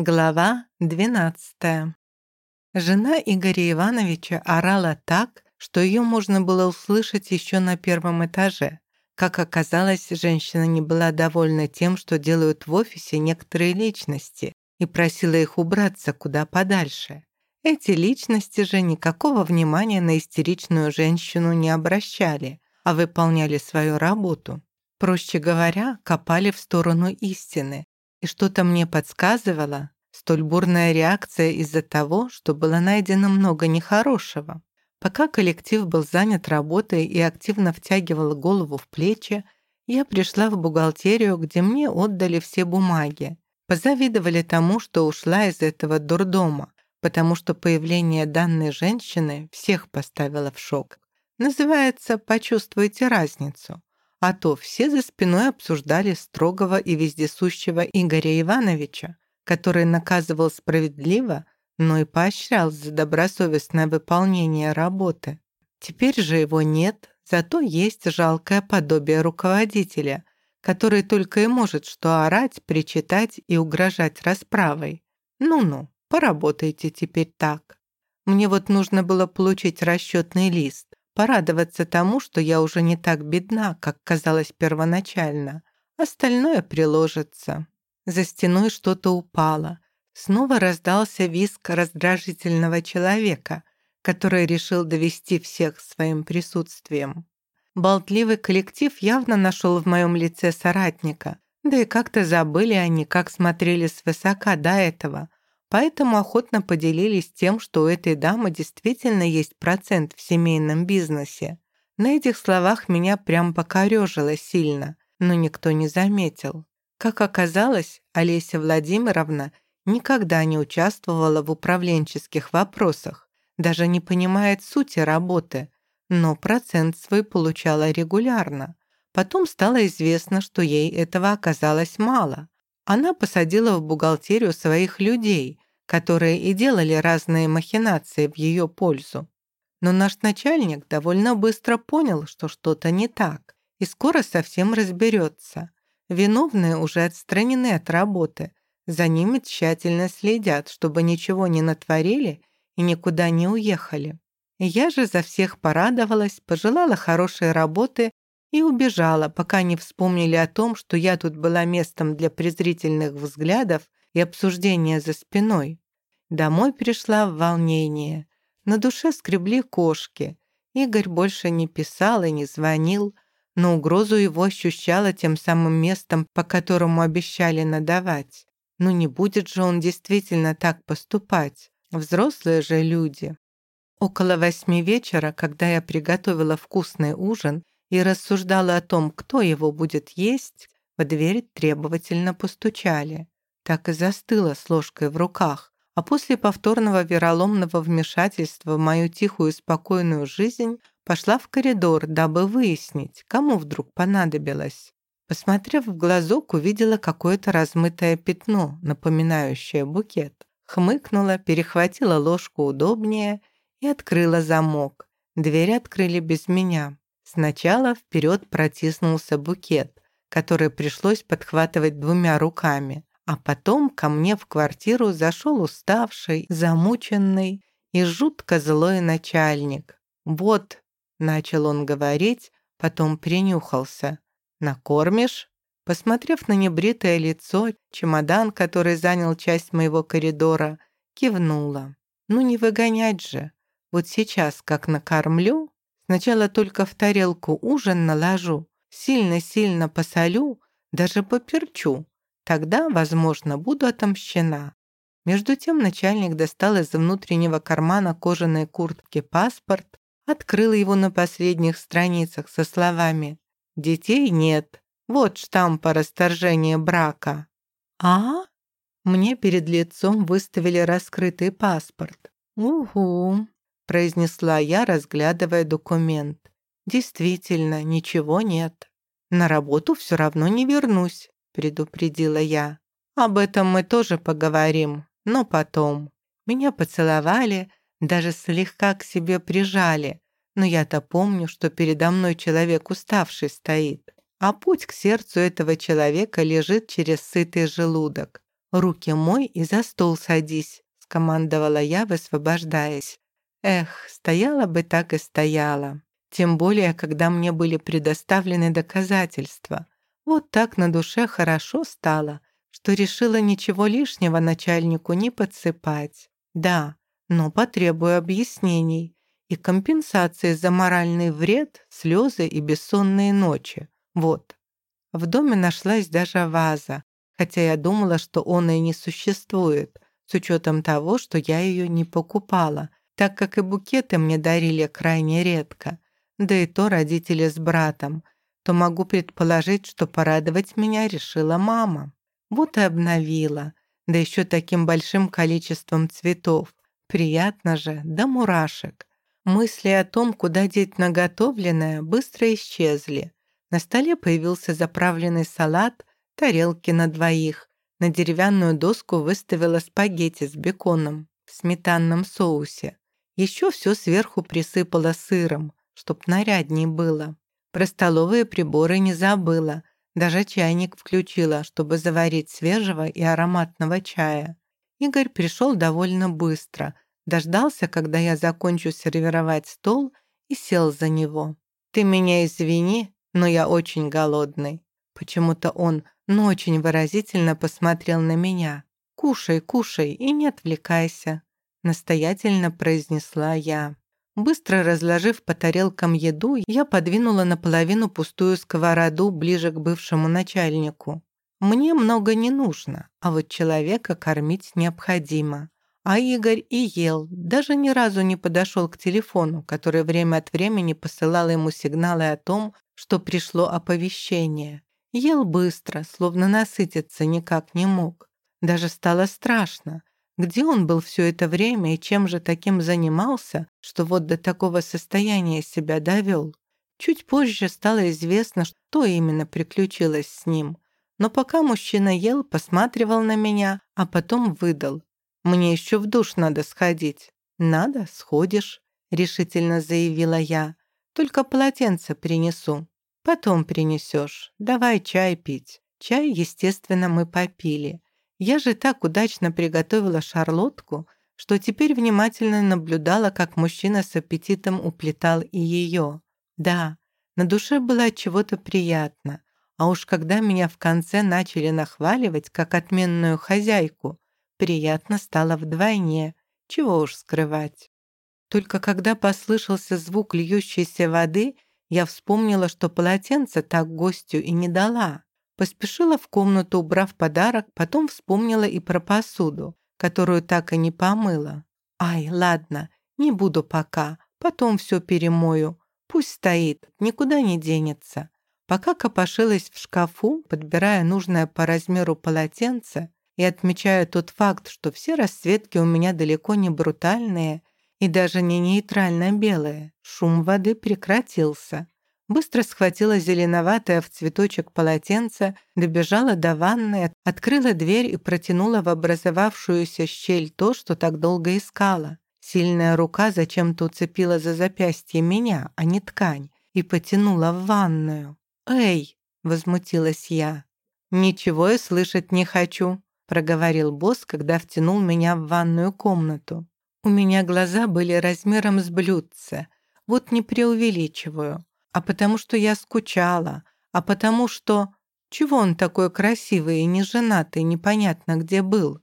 Глава 12. Жена Игоря Ивановича орала так, что ее можно было услышать еще на первом этаже. Как оказалось, женщина не была довольна тем, что делают в офисе некоторые личности, и просила их убраться куда подальше. Эти личности же никакого внимания на истеричную женщину не обращали, а выполняли свою работу. Проще говоря, копали в сторону истины. И что-то мне подсказывало, столь бурная реакция из-за того, что было найдено много нехорошего. Пока коллектив был занят работой и активно втягивал голову в плечи, я пришла в бухгалтерию, где мне отдали все бумаги. Позавидовали тому, что ушла из этого дурдома, потому что появление данной женщины всех поставило в шок. Называется «Почувствуйте разницу» а то все за спиной обсуждали строгого и вездесущего Игоря Ивановича, который наказывал справедливо, но и поощрял за добросовестное выполнение работы. Теперь же его нет, зато есть жалкое подобие руководителя, который только и может что орать, причитать и угрожать расправой. Ну-ну, поработайте теперь так. Мне вот нужно было получить расчетный лист порадоваться тому, что я уже не так бедна, как казалось первоначально. Остальное приложится. За стеной что-то упало. Снова раздался визг раздражительного человека, который решил довести всех своим присутствием. Болтливый коллектив явно нашел в моем лице соратника, да и как-то забыли они, как смотрели свысока до этого, поэтому охотно поделились тем, что у этой дамы действительно есть процент в семейном бизнесе. На этих словах меня прям покорежило сильно, но никто не заметил. Как оказалось, Олеся Владимировна никогда не участвовала в управленческих вопросах, даже не понимает сути работы, но процент свой получала регулярно. Потом стало известно, что ей этого оказалось мало. Она посадила в бухгалтерию своих людей, которые и делали разные махинации в ее пользу. Но наш начальник довольно быстро понял, что что-то не так, и скоро совсем разберется. Виновные уже отстранены от работы, за ними тщательно следят, чтобы ничего не натворили и никуда не уехали. Я же за всех порадовалась, пожелала хорошей работы и убежала, пока не вспомнили о том, что я тут была местом для презрительных взглядов и обсуждения за спиной. Домой пришла в волнение. На душе скребли кошки. Игорь больше не писал и не звонил, но угрозу его ощущала тем самым местом, по которому обещали надавать. Ну не будет же он действительно так поступать. Взрослые же люди. Около восьми вечера, когда я приготовила вкусный ужин, и рассуждала о том, кто его будет есть, в дверь требовательно постучали. Так и застыла с ложкой в руках, а после повторного вероломного вмешательства в мою тихую спокойную жизнь пошла в коридор, дабы выяснить, кому вдруг понадобилось. Посмотрев в глазок, увидела какое-то размытое пятно, напоминающее букет. Хмыкнула, перехватила ложку удобнее и открыла замок. Дверь открыли без меня. Сначала вперед протиснулся букет, который пришлось подхватывать двумя руками, а потом ко мне в квартиру зашел уставший, замученный и жутко злой начальник. «Вот», — начал он говорить, потом принюхался. «Накормишь?» Посмотрев на небритое лицо, чемодан, который занял часть моего коридора, кивнула. «Ну не выгонять же. Вот сейчас как накормлю, Сначала только в тарелку ужин наложу, сильно-сильно посолю, даже поперчу. Тогда, возможно, буду отомщена. Между тем начальник достал из внутреннего кармана кожаной куртки паспорт, открыл его на последних страницах со словами «Детей нет. Вот штамп о расторжении брака». «А?» Мне перед лицом выставили раскрытый паспорт. «Угу произнесла я, разглядывая документ. «Действительно, ничего нет. На работу все равно не вернусь», предупредила я. «Об этом мы тоже поговорим, но потом». Меня поцеловали, даже слегка к себе прижали, но я-то помню, что передо мной человек уставший стоит, а путь к сердцу этого человека лежит через сытый желудок. руки мой и за стол садись», — скомандовала я, высвобождаясь. Эх, стояла бы так и стояла. Тем более, когда мне были предоставлены доказательства. Вот так на душе хорошо стало, что решила ничего лишнего начальнику не подсыпать. Да, но потребую объяснений и компенсации за моральный вред, слезы и бессонные ночи. Вот. В доме нашлась даже ваза, хотя я думала, что он и не существует, с учетом того, что я ее не покупала, так как и букеты мне дарили крайне редко да и то родители с братом, то могу предположить, что порадовать меня решила мама. Вот и обновила, да еще таким большим количеством цветов. Приятно же, да мурашек. Мысли о том, куда деть наготовленное, быстро исчезли. На столе появился заправленный салат, тарелки на двоих. На деревянную доску выставила спагетти с беконом в сметанном соусе. Еще все сверху присыпала сыром чтоб нарядней было. Про столовые приборы не забыла, даже чайник включила, чтобы заварить свежего и ароматного чая. Игорь пришел довольно быстро, дождался, когда я закончу сервировать стол и сел за него. «Ты меня извини, но я очень голодный». Почему-то он, но очень выразительно посмотрел на меня. «Кушай, кушай и не отвлекайся», настоятельно произнесла я. Быстро разложив по тарелкам еду, я подвинула наполовину пустую сковороду ближе к бывшему начальнику. Мне много не нужно, а вот человека кормить необходимо. А Игорь и ел, даже ни разу не подошел к телефону, который время от времени посылал ему сигналы о том, что пришло оповещение. Ел быстро, словно насытиться никак не мог. Даже стало страшно. Где он был все это время и чем же таким занимался, что вот до такого состояния себя довел? Чуть позже стало известно, что именно приключилось с ним. Но пока мужчина ел, посматривал на меня, а потом выдал. «Мне еще в душ надо сходить». «Надо, сходишь», — решительно заявила я. «Только полотенце принесу». «Потом принесешь. Давай чай пить». Чай, естественно, мы попили. Я же так удачно приготовила шарлотку, что теперь внимательно наблюдала, как мужчина с аппетитом уплетал и ее. Да, на душе было чего-то приятно, а уж когда меня в конце начали нахваливать как отменную хозяйку, приятно стало вдвойне, чего уж скрывать. Только когда послышался звук льющейся воды, я вспомнила, что полотенце так гостю и не дала. Поспешила в комнату, убрав подарок, потом вспомнила и про посуду, которую так и не помыла. «Ай, ладно, не буду пока, потом все перемою. Пусть стоит, никуда не денется». Пока копошилась в шкафу, подбирая нужное по размеру полотенце и отмечая тот факт, что все расцветки у меня далеко не брутальные и даже не нейтрально белые, шум воды прекратился быстро схватила зеленоватое в цветочек полотенце, добежала до ванной, открыла дверь и протянула в образовавшуюся щель то, что так долго искала. Сильная рука зачем-то уцепила за запястье меня, а не ткань, и потянула в ванную. «Эй!» — возмутилась я. «Ничего я слышать не хочу», — проговорил босс, когда втянул меня в ванную комнату. У меня глаза были размером с блюдце. Вот не преувеличиваю а потому что я скучала, а потому что... Чего он такой красивый и неженатый, непонятно где был?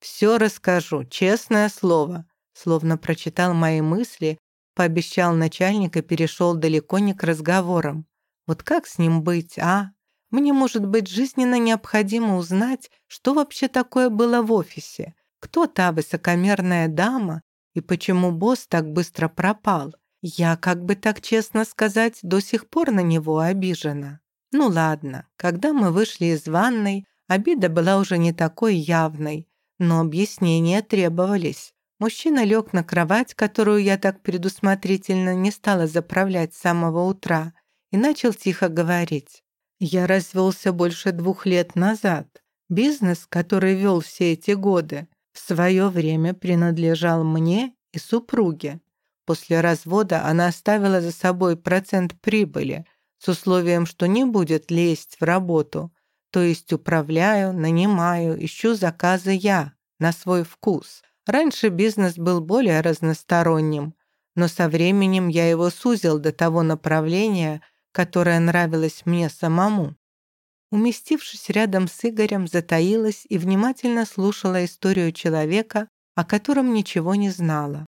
Все расскажу, честное слово. Словно прочитал мои мысли, пообещал начальник и перешел далеко не к разговорам. Вот как с ним быть, а? Мне, может быть, жизненно необходимо узнать, что вообще такое было в офисе, кто та высокомерная дама и почему босс так быстро пропал. Я, как бы так честно сказать, до сих пор на него обижена. Ну ладно, когда мы вышли из ванной, обида была уже не такой явной, но объяснения требовались. Мужчина лег на кровать, которую я так предусмотрительно не стала заправлять с самого утра, и начал тихо говорить. Я развелся больше двух лет назад. Бизнес, который вел все эти годы, в свое время принадлежал мне и супруге. После развода она оставила за собой процент прибыли с условием, что не будет лезть в работу. То есть управляю, нанимаю, ищу заказы я, на свой вкус. Раньше бизнес был более разносторонним, но со временем я его сузил до того направления, которое нравилось мне самому. Уместившись рядом с Игорем, затаилась и внимательно слушала историю человека, о котором ничего не знала.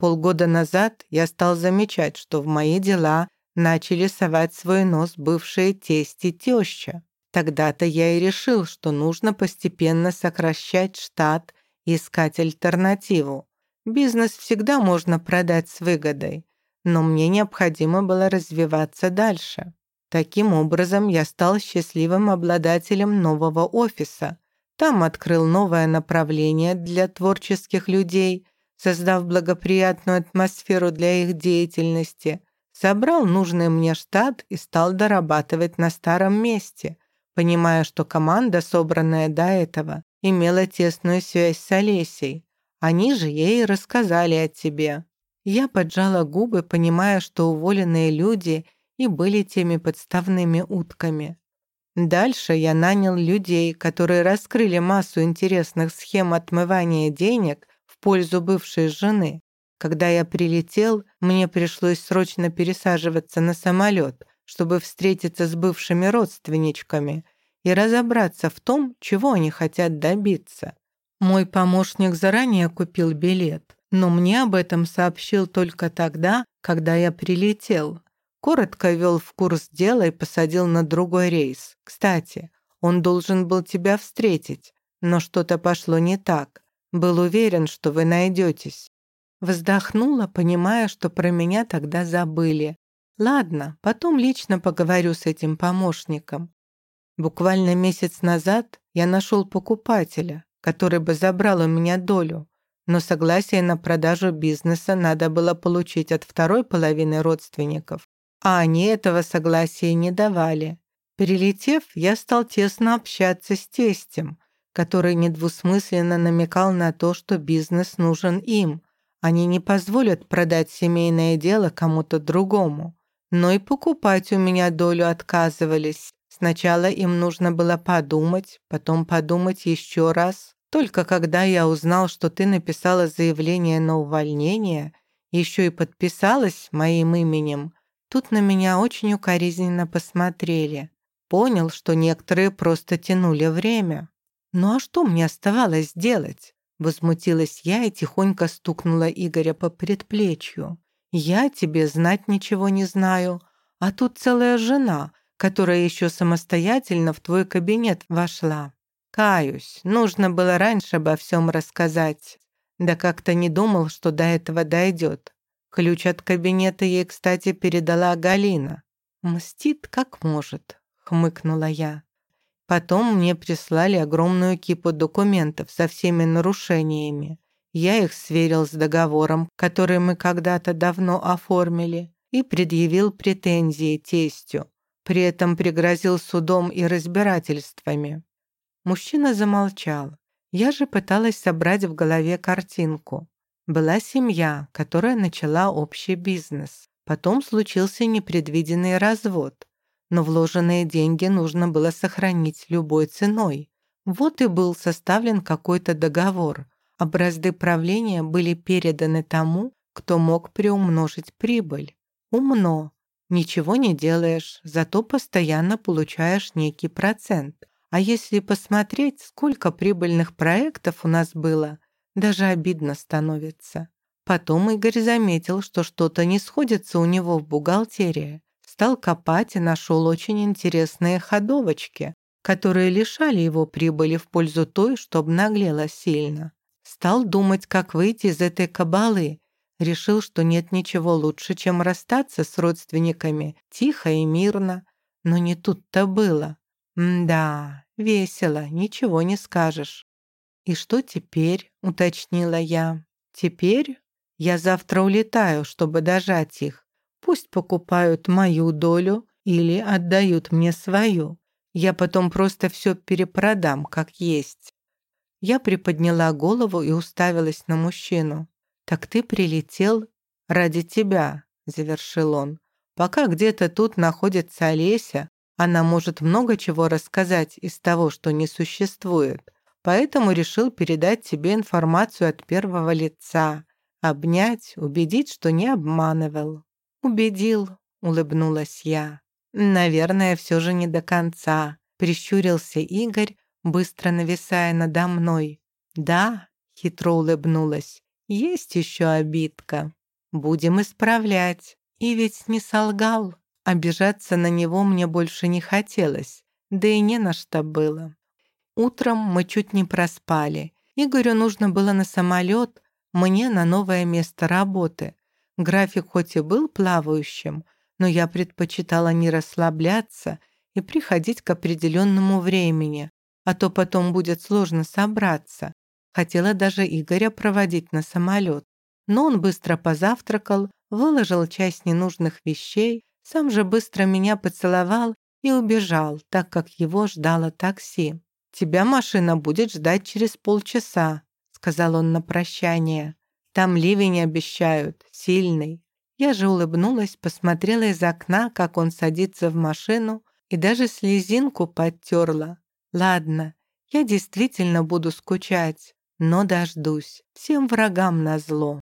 Полгода назад я стал замечать, что в мои дела начали совать свой нос бывшие тесть и теща. Тогда-то я и решил, что нужно постепенно сокращать штат и искать альтернативу. Бизнес всегда можно продать с выгодой, но мне необходимо было развиваться дальше. Таким образом, я стал счастливым обладателем нового офиса. Там открыл новое направление для творческих людей, создав благоприятную атмосферу для их деятельности. Собрал нужный мне штат и стал дорабатывать на старом месте, понимая, что команда, собранная до этого, имела тесную связь с Олесей. Они же ей рассказали о тебе. Я поджала губы, понимая, что уволенные люди и были теми подставными утками. Дальше я нанял людей, которые раскрыли массу интересных схем отмывания денег пользу бывшей жены. Когда я прилетел, мне пришлось срочно пересаживаться на самолет, чтобы встретиться с бывшими родственничками и разобраться в том, чего они хотят добиться. Мой помощник заранее купил билет, но мне об этом сообщил только тогда, когда я прилетел. Коротко вел в курс дела и посадил на другой рейс. Кстати, он должен был тебя встретить, но что-то пошло не так. Был уверен, что вы найдетесь. Вздохнула, понимая, что про меня тогда забыли. Ладно, потом лично поговорю с этим помощником. Буквально месяц назад я нашел покупателя, который бы забрал у меня долю, но согласие на продажу бизнеса надо было получить от второй половины родственников а они этого согласия не давали. Перелетев, я стал тесно общаться с тестем, который недвусмысленно намекал на то, что бизнес нужен им. Они не позволят продать семейное дело кому-то другому. Но и покупать у меня долю отказывались. Сначала им нужно было подумать, потом подумать еще раз. Только когда я узнал, что ты написала заявление на увольнение, еще и подписалась моим именем, Тут на меня очень укоризненно посмотрели. Понял, что некоторые просто тянули время. «Ну а что мне оставалось делать?» Возмутилась я и тихонько стукнула Игоря по предплечью. «Я тебе знать ничего не знаю, а тут целая жена, которая еще самостоятельно в твой кабинет вошла. Каюсь, нужно было раньше обо всем рассказать. Да как-то не думал, что до этого дойдет. Ключ от кабинета ей, кстати, передала Галина. «Мстит, как может», — хмыкнула я. Потом мне прислали огромную кипу документов со всеми нарушениями. Я их сверил с договором, который мы когда-то давно оформили, и предъявил претензии тестю. При этом пригрозил судом и разбирательствами. Мужчина замолчал. Я же пыталась собрать в голове картинку. Была семья, которая начала общий бизнес. Потом случился непредвиденный развод. Но вложенные деньги нужно было сохранить любой ценой. Вот и был составлен какой-то договор. Образды правления были переданы тому, кто мог приумножить прибыль. Умно. Ничего не делаешь, зато постоянно получаешь некий процент. А если посмотреть, сколько прибыльных проектов у нас было – даже обидно становится. Потом Игорь заметил, что что-то не сходится у него в бухгалтерии. Стал копать и нашел очень интересные ходовочки, которые лишали его прибыли в пользу той, что обнаглела сильно. Стал думать, как выйти из этой кабалы. Решил, что нет ничего лучше, чем расстаться с родственниками тихо и мирно. Но не тут-то было. Да, весело, ничего не скажешь. «И что теперь?» — уточнила я. «Теперь я завтра улетаю, чтобы дожать их. Пусть покупают мою долю или отдают мне свою. Я потом просто все перепродам, как есть». Я приподняла голову и уставилась на мужчину. «Так ты прилетел ради тебя», — завершил он. «Пока где-то тут находится Олеся, Она может много чего рассказать из того, что не существует. Поэтому решил передать тебе информацию от первого лица. Обнять, убедить, что не обманывал. «Убедил», — улыбнулась я. «Наверное, все же не до конца», — прищурился Игорь, быстро нависая надо мной. «Да», — хитро улыбнулась, — «есть еще обидка. Будем исправлять». И ведь не солгал. Обижаться на него мне больше не хотелось, да и не на что было. Утром мы чуть не проспали. Игорю нужно было на самолет, мне на новое место работы. График хоть и был плавающим, но я предпочитала не расслабляться и приходить к определенному времени, а то потом будет сложно собраться. Хотела даже Игоря проводить на самолет, но он быстро позавтракал, выложил часть ненужных вещей, сам же быстро меня поцеловал и убежал, так как его ждало такси. «Тебя машина будет ждать через полчаса», — сказал он на прощание. «Там ливень обещают, сильный». Я же улыбнулась, посмотрела из окна, как он садится в машину, и даже слезинку подтерла. «Ладно, я действительно буду скучать, но дождусь, всем врагам назло».